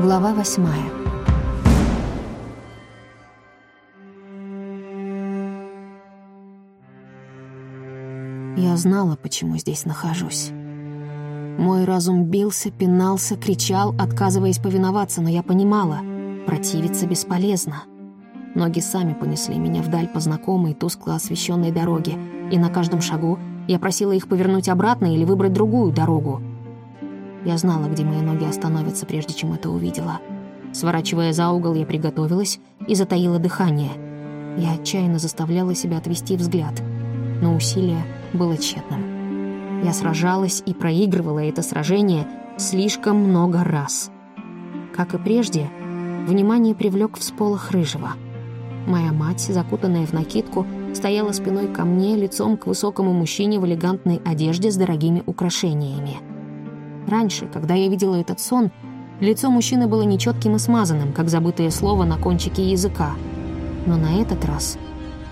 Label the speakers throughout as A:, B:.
A: Глава восьмая. Я знала, почему здесь нахожусь. Мой разум бился, пинался, кричал, отказываясь повиноваться, но я понимала, противиться бесполезно. Ноги сами понесли меня вдаль по знакомой, тускло освещенной дороге, и на каждом шагу я просила их повернуть обратно или выбрать другую дорогу. Я знала, где мои ноги остановятся, прежде чем это увидела. Сворачивая за угол, я приготовилась и затаила дыхание. Я отчаянно заставляла себя отвести взгляд, но усилие было тщетным. Я сражалась и проигрывала это сражение слишком много раз. Как и прежде, внимание привлек всполох рыжего — Моя мать, закутанная в накидку, стояла спиной ко мне, лицом к высокому мужчине в элегантной одежде с дорогими украшениями. Раньше, когда я видела этот сон, лицо мужчины было нечетким и смазанным, как забытое слово на кончике языка. Но на этот раз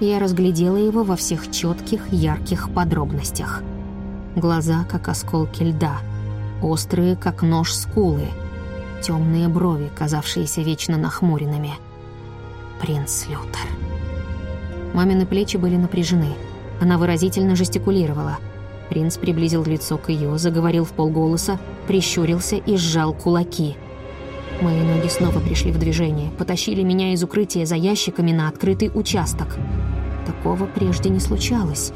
A: я разглядела его во всех четких, ярких подробностях. Глаза, как осколки льда, острые, как нож скулы, темные брови, казавшиеся вечно нахмуренными — принц Лютер. Мамины плечи были напряжены. Она выразительно жестикулировала. Принц приблизил лицо к ее, заговорил в полголоса, прищурился и сжал кулаки. Мои ноги снова пришли в движение, потащили меня из укрытия за ящиками на открытый участок. Такого прежде не случалось.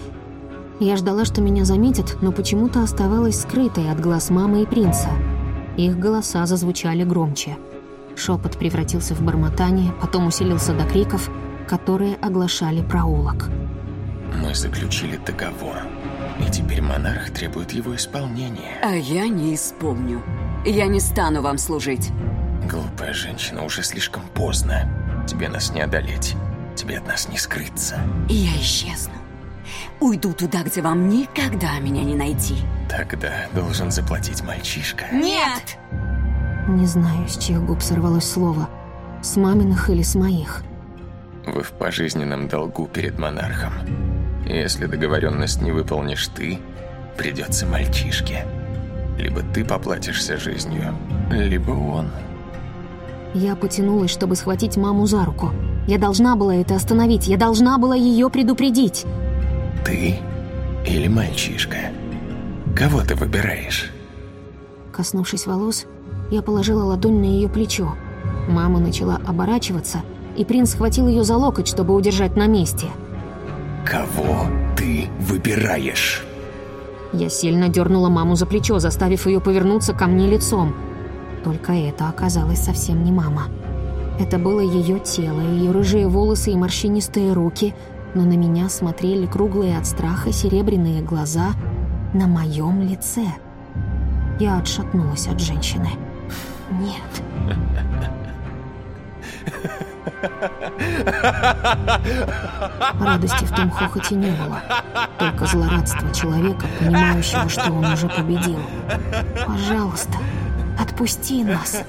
A: Я ждала, что меня заметят, но почему-то оставалась скрытой от глаз мамы и принца. Их голоса зазвучали громче — Шепот превратился в бормотание, потом усилился до криков, которые оглашали проулок.
B: Мы заключили договор, и теперь монарх требует его исполнения.
C: А я не исполню. Я не стану вам служить.
B: Глупая женщина, уже слишком поздно. Тебе нас не одолеть. Тебе от нас не скрыться.
C: И я исчезну. Уйду туда, где вам никогда меня не найти.
B: Тогда должен заплатить мальчишка.
C: Нет!
A: Не знаю, с чьих губ сорвалось слово. С маминых или с моих.
B: Вы в пожизненном долгу перед монархом. Если договоренность не выполнишь ты, придется мальчишке. Либо ты поплатишься жизнью, либо он.
A: Я потянулась, чтобы схватить маму за руку. Я должна была это остановить, я должна была ее предупредить.
B: Ты или мальчишка? Кого ты выбираешь?
A: Коснувшись волос, я положила ладонь на ее плечо. Мама начала оборачиваться, и принц схватил ее за локоть, чтобы удержать на месте.
B: «Кого ты выбираешь?»
A: Я сильно дернула маму за плечо, заставив ее повернуться ко мне лицом. Только это оказалось совсем не мама. Это было ее тело, ее рыжие волосы и морщинистые руки, но на меня смотрели круглые от страха серебряные глаза на моем лице. Я отшатнулась от женщины. Нет. Радости в том хохоте не было. Только злорадство человека, понимающего, что он уже победил. «Пожалуйста, отпусти нас!»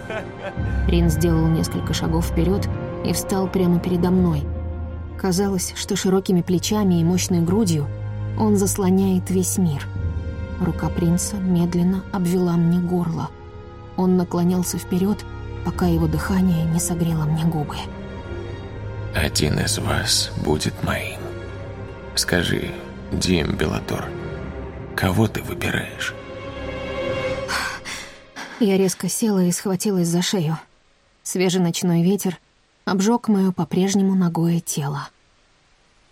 A: Принц сделал несколько шагов вперед и встал прямо передо мной. Казалось, что широкими плечами и мощной грудью он заслоняет весь мир. Рука принца медленно обвела мне горло — он наклонялся вперед, пока его дыхание не согрело мне губы.
B: «Один из вас будет моим. Скажи, Дим Белатор, кого ты выбираешь?»
A: Я резко села и схватилась за шею. Свежий ночной ветер обжег мое по-прежнему ногое тело.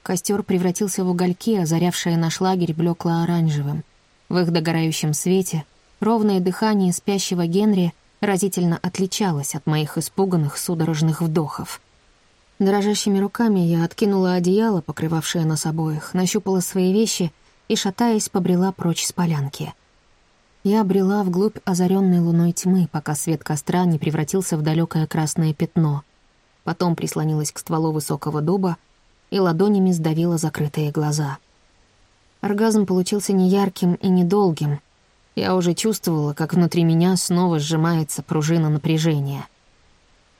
A: Костер превратился в угольки, озарявшие наш лагерь блекло-оранжевым. В их догорающем свете Ровное дыхание спящего Генри разительно отличалось от моих испуганных судорожных вдохов. Дрожащими руками я откинула одеяло, покрывавшее нас обоих, нащупала свои вещи и, шатаясь, побрела прочь с полянки. Я брела вглубь озаренной луной тьмы, пока свет костра не превратился в далекое красное пятно. Потом прислонилась к стволу высокого дуба и ладонями сдавила закрытые глаза. Оргазм получился неярким и недолгим — я уже чувствовала, как внутри меня снова сжимается пружина напряжения.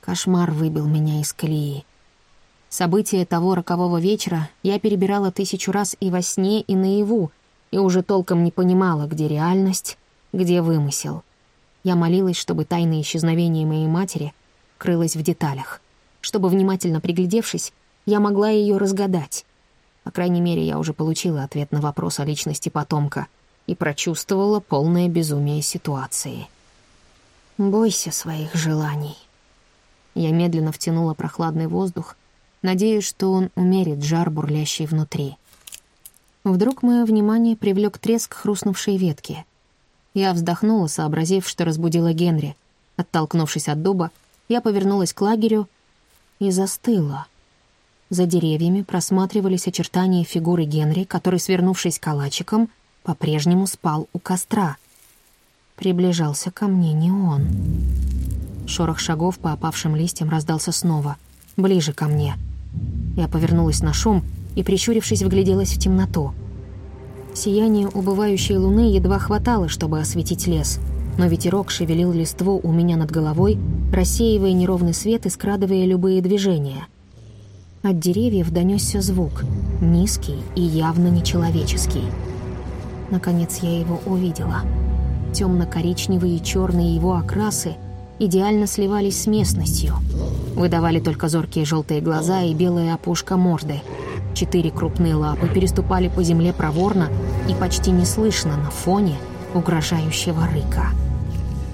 A: Кошмар выбил меня из колеи. События того рокового вечера я перебирала тысячу раз и во сне, и наяву, и уже толком не понимала, где реальность, где вымысел. Я молилась, чтобы тайное исчезновение моей матери крылось в деталях. Чтобы, внимательно приглядевшись, я могла ее разгадать. По крайней мере, я уже получила ответ на вопрос о личности потомка и прочувствовала полное безумие ситуации. «Бойся своих желаний». Я медленно втянула прохладный воздух, надеясь, что он умерит жар, бурлящий внутри. Вдруг мое внимание привлек треск хрустнувшей ветки. Я вздохнула, сообразив, что разбудила Генри. Оттолкнувшись от дуба, я повернулась к лагерю и застыла. За деревьями просматривались очертания фигуры Генри, который, свернувшись калачиком, по-прежнему спал у костра. Приближался ко мне не он. Шорох шагов по опавшим листьям раздался снова, ближе ко мне. Я повернулась на шум и, прищурившись, вгляделась в темноту. Сияние убывающей луны едва хватало, чтобы осветить лес, но ветерок шевелил листву у меня над головой, рассеивая неровный свет и скрадывая любые движения. От деревьев донесся звук, низкий и явно нечеловеческий. Наконец я его увидела. Темно-коричневые и черные его окрасы идеально сливались с местностью. Выдавали только зоркие желтые глаза и белая опушка морды. Четыре крупные лапы переступали по земле проворно и почти неслышно на фоне угрожающего рыка.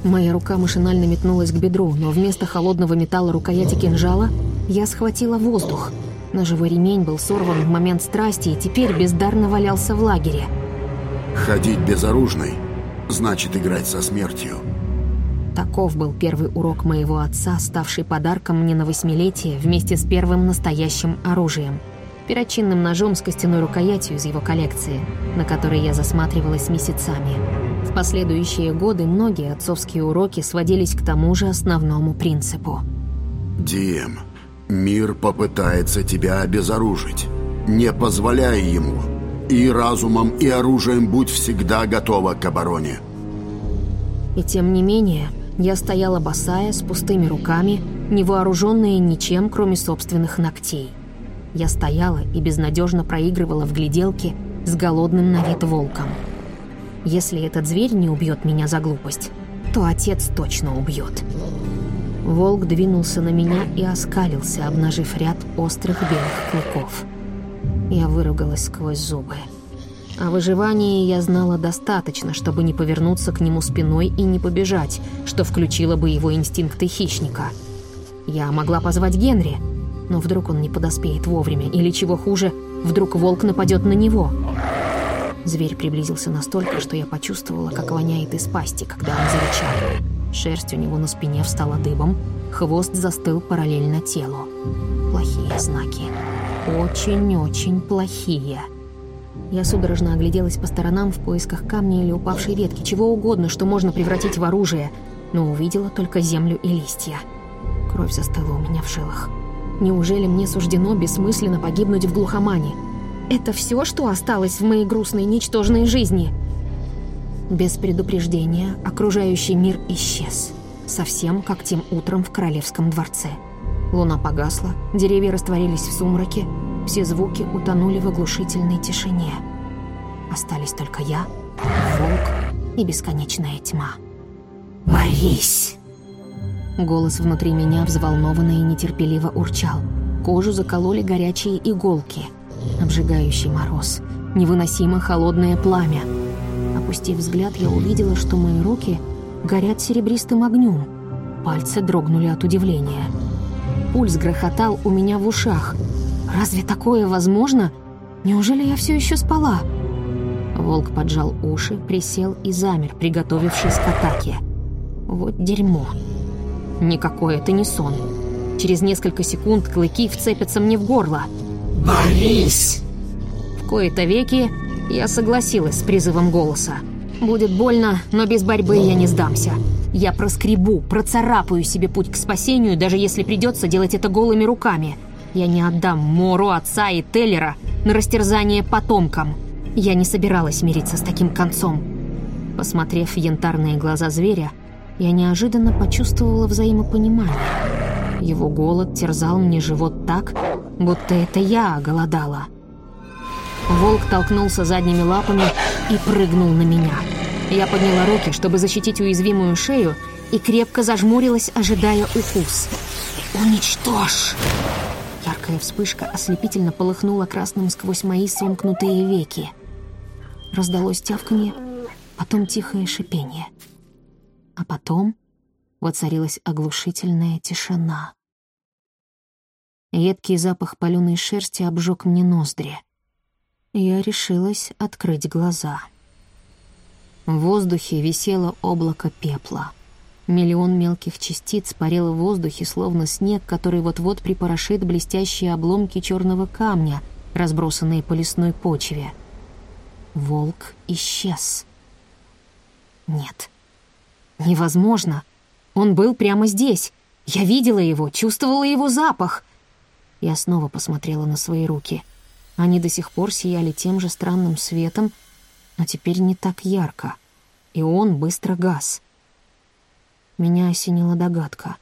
A: Моя рука машинально метнулась к бедру, но вместо холодного металла рукояти кинжала я схватила воздух. Ножевой ремень был сорван в момент страсти и теперь бездарно валялся в лагере.
D: Ходить безоружной значит играть со смертью.
A: Таков был первый урок моего отца, ставший подарком мне на восьмилетие вместе с первым настоящим оружием. Перочинным ножом с костяной рукоятью из его коллекции, на которой я засматривалась месяцами. В последующие годы многие отцовские уроки сводились к тому же основному принципу.
D: Дием, мир попытается тебя обезоружить. Не позволяй ему. И разумом, и оружием будь всегда готова к обороне.
A: И тем не менее, я стояла босая, с пустыми руками, невооруженная ничем, кроме собственных ногтей. Я стояла и безнадежно проигрывала в гляделке с голодным на вид волком. Если этот зверь не убьет меня за глупость, то отец точно убьет. Волк двинулся на меня и оскалился, обнажив ряд острых белых клыков. Я выругалась сквозь зубы. О выживании я знала достаточно, чтобы не повернуться к нему спиной и не побежать, что включило бы его инстинкты хищника. Я могла позвать Генри, но вдруг он не подоспеет вовремя, или чего хуже, вдруг волк нападет на него. Зверь приблизился настолько, что я почувствовала, как воняет из пасти, когда он зарычал. Шерсть у него на спине встала дыбом, хвост застыл параллельно телу. Плохие знаки. Очень-очень плохие. Я судорожно огляделась по сторонам в поисках камня или упавшей ветки, чего угодно, что можно превратить в оружие, но увидела только землю и листья. Кровь застыла у меня в жилах. Неужели мне суждено бессмысленно погибнуть в глухомане? Это все, что осталось в моей грустной, ничтожной жизни? Без предупреждения окружающий мир исчез. Совсем как тем утром в королевском дворце. Луна погасла, деревья растворились в сумраке, все звуки утонули в оглушительной тишине. Остались только я, волк и бесконечная тьма. «Борись!» Голос внутри меня взволнованно и нетерпеливо урчал. Кожу закололи горячие иголки. Обжигающий мороз. Невыносимо холодное пламя. Опустив взгляд, я увидела, что мои руки горят серебристым огнем. Пальцы дрогнули от удивления. Пульс грохотал у меня в ушах — Разве такое возможно? Неужели я все еще спала? Волк поджал уши, присел и замер, приготовившись к атаке. Вот дерьмо. Никакой это не сон. Через несколько секунд клыки вцепятся мне в горло.
D: «Борись!»
A: В кои-то веки я согласилась с призывом голоса. Будет больно, но без борьбы я не сдамся. Я проскребу, процарапаю себе путь к спасению, даже если придется делать это голыми руками – я не отдам Мору, отца и Теллера на растерзание потомкам. Я не собиралась мириться с таким концом. Посмотрев в янтарные глаза зверя, я неожиданно почувствовала взаимопонимание. Его голод терзал мне живот так, будто это я голодала. Волк толкнулся задними лапами и прыгнул на меня. Я подняла руки, чтобы защитить уязвимую шею, и крепко зажмурилась, ожидая укус. «Уничтожь!» Яркая вспышка ослепительно полыхнула красным сквозь мои сомкнутые веки. Раздалось тявканье, потом тихое шипение. А потом воцарилась оглушительная тишина. Едкий запах паленой шерсти обжег мне ноздри. Я решилась открыть глаза. В воздухе висело облако пепла. Миллион мелких частиц парил в воздухе, словно снег, который вот-вот припорошит блестящие обломки черного камня, разбросанные по лесной почве. Волк исчез. Нет. Невозможно. Он был прямо здесь. Я видела его, чувствовала его запах. Я снова посмотрела на свои руки. Они до сих пор сияли тем же странным светом, но теперь не так ярко. И он быстро гас. Меня осенила догадка.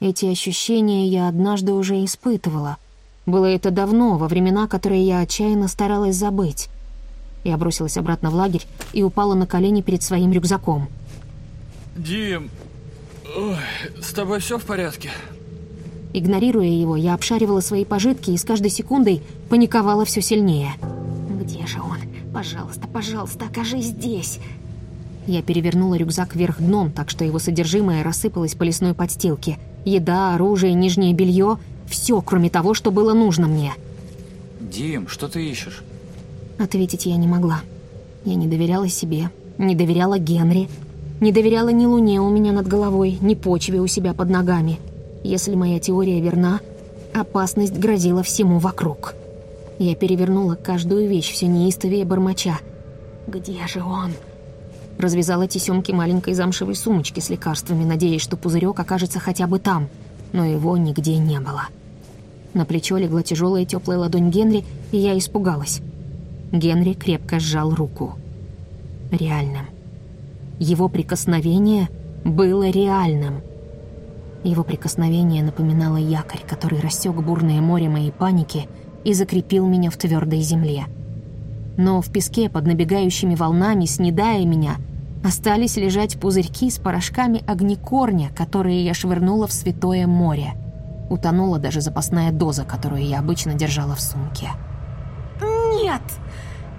A: Эти ощущения я однажды уже испытывала. Было это давно, во времена, которые я отчаянно старалась забыть. Я бросилась обратно в лагерь и упала на колени перед своим рюкзаком.
E: «Дим, ой, с тобой все в порядке?»
A: Игнорируя его, я обшаривала свои пожитки и с каждой секундой паниковала все сильнее. «Где же он? Пожалуйста, пожалуйста, окажись здесь!» Я перевернула рюкзак вверх дном, так что его содержимое рассыпалось по лесной подстилке. Еда, оружие, нижнее белье — все, кроме того, что было нужно мне.
E: «Дим, что ты ищешь?»
A: Ответить я не могла. Я не доверяла себе, не доверяла Генри, не доверяла ни луне у меня над головой, ни почве у себя под ногами — если моя теория верна, опасность грозила всему вокруг. Я перевернула каждую вещь все неистовее бормоча. «Где же он?» Развязала тесемки маленькой замшевой сумочки с лекарствами, надеясь, что пузырек окажется хотя бы там, но его нигде не было. На плечо легла тяжелая теплая ладонь Генри, и я испугалась. Генри крепко сжал руку. Реальным. Его прикосновение было реальным — его прикосновение напоминало якорь, который рассек бурное море моей паники и закрепил меня в твердой земле. Но в песке под набегающими волнами, снедая меня, остались лежать пузырьки с порошками огнекорня, которые я швырнула в святое море. Утонула даже запасная доза, которую я обычно держала в сумке.
F: «Нет!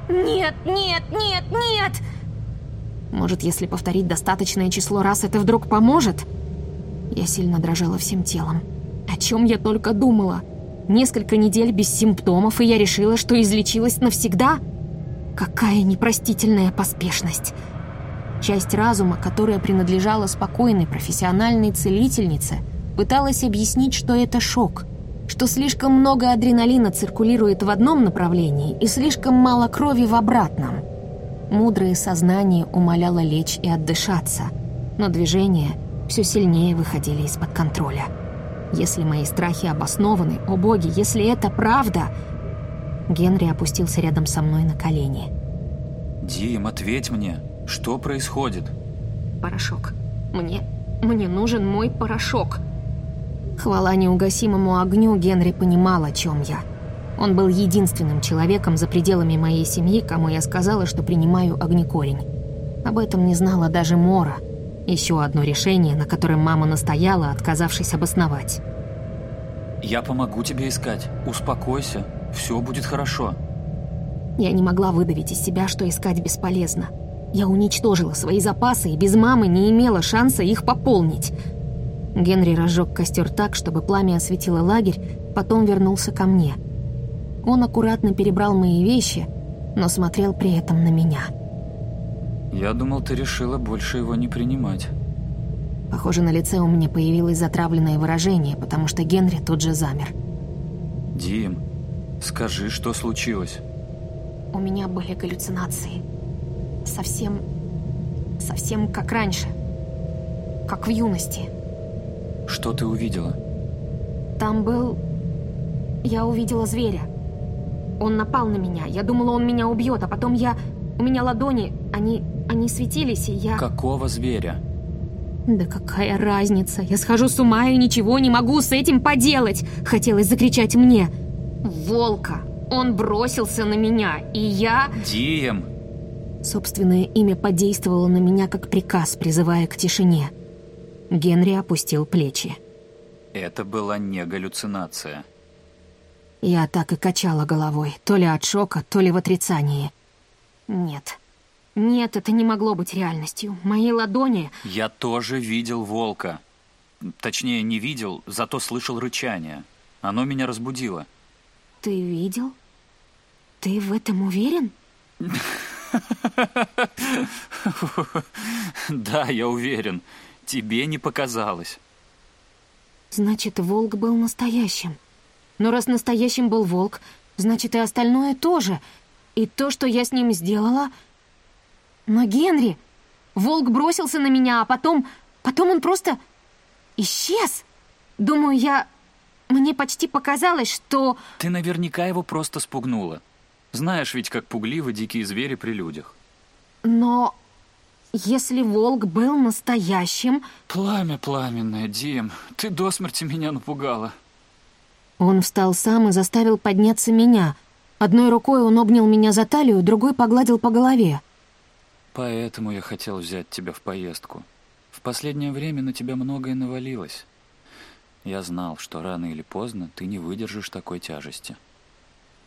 F: Нет, нет, нет, нет!»
A: Может, если повторить достаточное число раз, это вдруг поможет?» Я сильно дрожала всем телом. О чем я только думала? Несколько недель без симптомов, и я решила, что излечилась навсегда? Какая непростительная поспешность! Часть разума, которая принадлежала спокойной профессиональной целительнице, пыталась объяснить, что это шок, что слишком много адреналина циркулирует в одном направлении и слишком мало крови в обратном. Мудрое сознание умоляло лечь и отдышаться, но движение — все сильнее выходили из-под контроля. Если мои страхи обоснованы, о боги, если это правда... Генри опустился рядом со мной на колени.
E: «Дим, ответь мне, что происходит?»
A: «Порошок. Мне... мне нужен мой порошок». Хвала неугасимому огню, Генри понимал, о чем я. Он был единственным человеком за пределами моей семьи, кому я сказала, что принимаю огнекорень. Об этом не знала даже Мора — еще одно решение, на котором мама настояла, отказавшись обосновать.
E: «Я помогу тебе искать. Успокойся. Все будет хорошо».
A: Я не могла выдавить из себя, что искать бесполезно. Я уничтожила свои запасы и без мамы не имела шанса их пополнить. Генри разжег костер так, чтобы пламя осветило лагерь, потом вернулся ко мне. Он аккуратно перебрал мои вещи, но смотрел при этом на меня.
E: Я думал, ты решила больше его не принимать.
A: Похоже, на лице у меня появилось затравленное выражение, потому что Генри тут же замер.
E: Дим, скажи, что случилось?
A: У меня были галлюцинации. Совсем... совсем как раньше. Как в юности.
E: Что ты увидела?
A: Там был... Я увидела зверя. Он напал на меня. Я думала, он меня убьет, а потом я... У меня ладони, они они светились, и я...
E: Какого зверя?
A: Да какая разница? Я схожу с ума и ничего не могу с этим поделать. Хотелось закричать мне. Волка. Он бросился на меня, и я...
E: Дием.
A: Собственное имя подействовало на меня как приказ, призывая к тишине. Генри опустил плечи.
E: Это была не галлюцинация.
A: Я так и качала головой, то ли от шока, то ли в отрицании. Нет. Нет, это не могло быть реальностью. Мои ладони...
E: Я тоже видел волка. Точнее, не видел, зато слышал рычание. Оно меня разбудило.
A: Ты видел? Ты в этом уверен?
E: Да, я уверен. Тебе не показалось.
A: Значит, волк был настоящим. Но раз настоящим был волк, значит, и остальное тоже. И то, что я с ним сделала... Но Генри... Волк бросился на меня, а потом... Потом он просто... исчез. Думаю, я... Мне почти показалось, что...
E: Ты наверняка его просто спугнула. Знаешь ведь, как пугливы дикие звери при людях.
A: Но если волк был настоящим...
E: Пламя пламенное, Дим. Ты до смерти меня напугала.
A: Он встал сам и заставил подняться меня. Одной рукой он обнял меня за талию, другой погладил по голове.
E: Поэтому я хотел взять тебя в поездку. В последнее время на тебя многое навалилось. Я знал, что рано или поздно ты не выдержишь такой тяжести.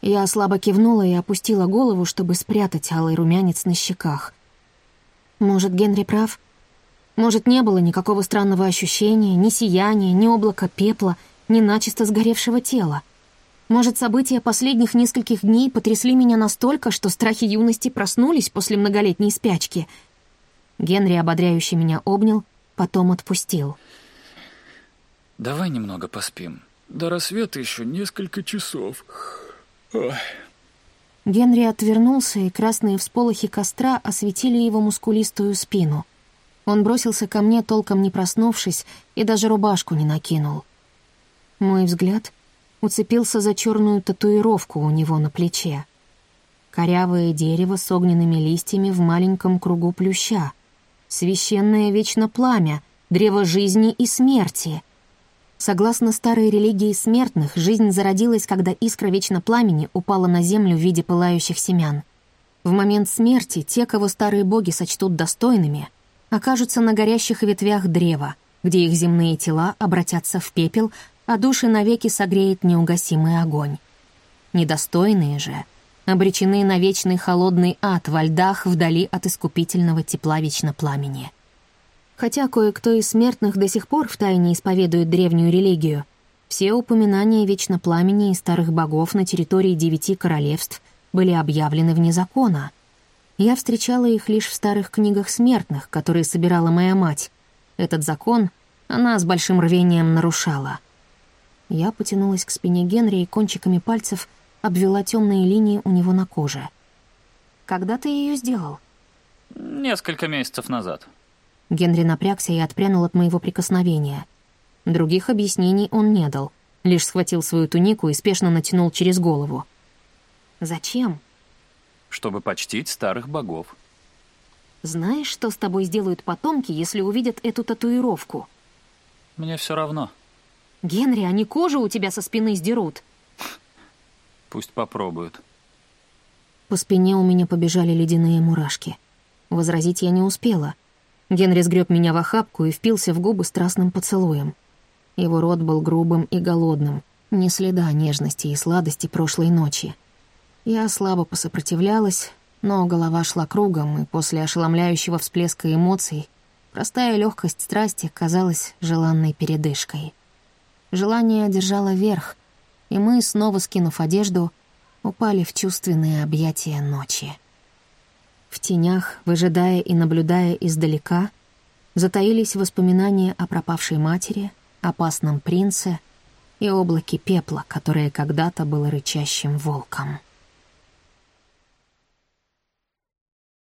A: Я слабо кивнула и опустила голову, чтобы спрятать алый румянец на щеках. Может, Генри прав? Может, не было никакого странного ощущения, ни сияния, ни облака пепла, ни начисто сгоревшего тела. Может, события последних нескольких дней потрясли меня настолько, что страхи юности проснулись после многолетней спячки. Генри ободряюще меня обнял, потом отпустил.
E: «Давай немного поспим. До рассвета еще несколько часов. Ой».
A: Генри отвернулся, и красные всполохи костра осветили его мускулистую спину. Он бросился ко мне, толком не проснувшись, и даже рубашку не накинул. Мой взгляд уцепился за черную татуировку у него на плече. Корявое дерево с огненными листьями в маленьком кругу плюща. Священное вечно пламя, древо жизни и смерти — Согласно старой религии смертных, жизнь зародилась, когда искра вечно пламени упала на землю в виде пылающих семян. В момент смерти те, кого старые боги сочтут достойными, окажутся на горящих ветвях древа, где их земные тела обратятся в пепел, а души навеки согреет неугасимый огонь. Недостойные же обречены на вечный холодный ад во льдах вдали от искупительного тепла вечно пламени. Хотя кое-кто из смертных до сих пор втайне исповедует древнюю религию, все упоминания вечно пламени и старых богов на территории девяти королевств были объявлены вне закона. Я встречала их лишь в старых книгах смертных, которые собирала моя мать. Этот закон она с большим рвением нарушала. Я потянулась к спине Генри и кончиками пальцев обвела темные линии у него на коже. «Когда ты ее сделал?»
E: «Несколько месяцев назад»,
A: Генри напрягся и отпрянул от моего прикосновения. Других объяснений он не дал, лишь схватил свою тунику и спешно натянул через голову. «Зачем?»
E: «Чтобы почтить старых богов».
A: «Знаешь, что с тобой сделают потомки, если увидят эту татуировку?»
E: «Мне все равно».
A: «Генри, они кожу у тебя со спины сдерут».
E: «Пусть попробуют».
A: По спине у меня побежали ледяные мурашки. Возразить я не успела. Генри сгреб меня в охапку и впился в губы страстным поцелуем. Его рот был грубым и голодным, ни следа нежности и сладости прошлой ночи. Я слабо посопротивлялась, но голова шла кругом, и после ошеломляющего всплеска эмоций простая легкость страсти казалась желанной передышкой. Желание одержало верх, и мы, снова скинув одежду, упали в чувственные объятия ночи. В тенях, выжидая и наблюдая издалека, затаились воспоминания о пропавшей матери, опасном принце и облаке пепла, которое когда-то было рычащим волком.